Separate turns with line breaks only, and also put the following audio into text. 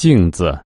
镜子。